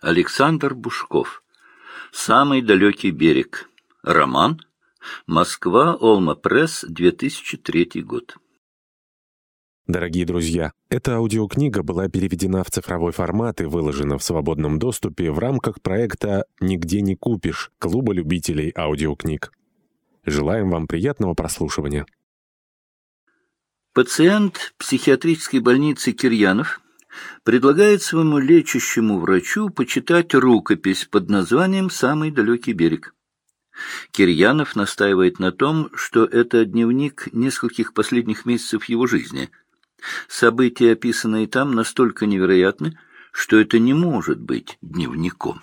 Александр Бушков. «Самый далекий берег». Роман. Москва. Олма Пресс. 2003 год. Дорогие друзья, эта аудиокнига была переведена в цифровой формат и выложена в свободном доступе в рамках проекта «Нигде не купишь» Клуба любителей аудиокниг. Желаем вам приятного прослушивания. Пациент психиатрической больницы Кирьянов предлагает своему лечащему врачу почитать рукопись под названием «Самый далекий берег». Кирьянов настаивает на том, что это дневник нескольких последних месяцев его жизни – События, описанные там, настолько невероятны, что это не может быть дневником.